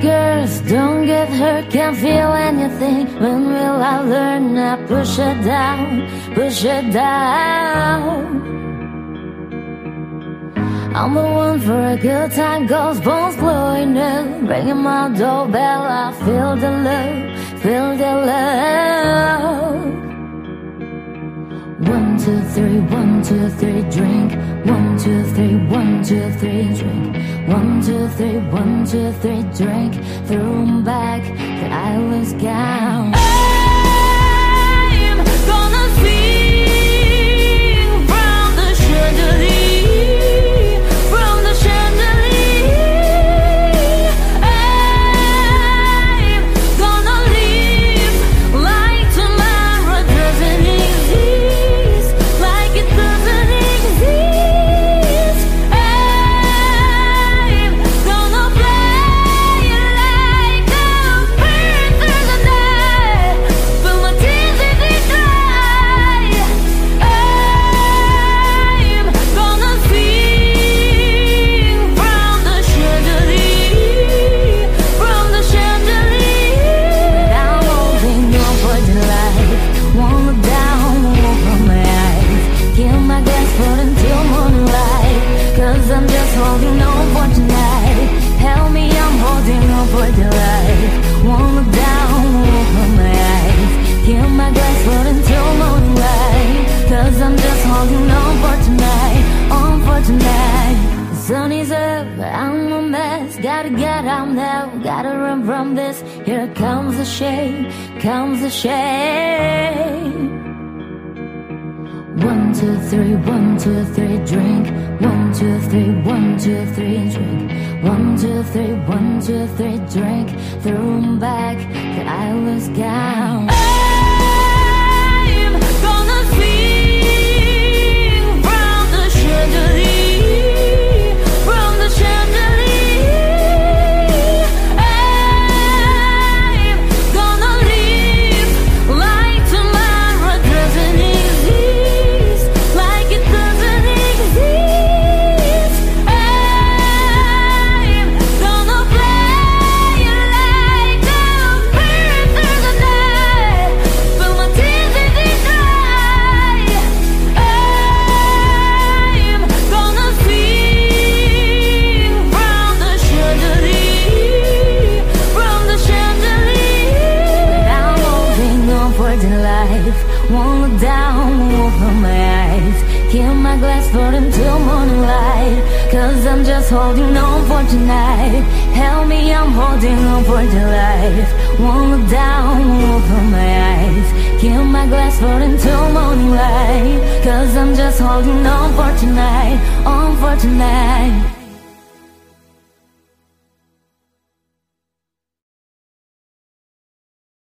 girls, don't get hurt, can't feel anything. When will I learn? I push it down, push it down. I'm the one for a good time, ghost bones blowing up. Ringing my doorbell, I feel the love, feel one, two, three, drink. One, two, three, one, two, three, drink. One, two, three, one, two, three, drink. Threw I'm just holding on for tonight. Help me, I'm holding on for dear life, won't look down, open my eyes. Kill my glass foot until morning light, cause I'm just holding on for tonight, on for tonight. The sun is up, I'm a mess. Gotta get out now, gotta run from this. Here comes the shade, comes the shade. One, two, three, one, two, three, drink. One, two, three, one, two, three, drink. One, two, three, one, two, three, drink. Threw 'em back, eyeless gown. I'm won't look down, open my eyes. Kill my glass foot until morning light, cause I'm just holding on for tonight. Help me, I'm holding on for dear life, won't look down, open my eyes. Kill my glass foot until morning light, cause I'm just holding on for tonight, on for tonight.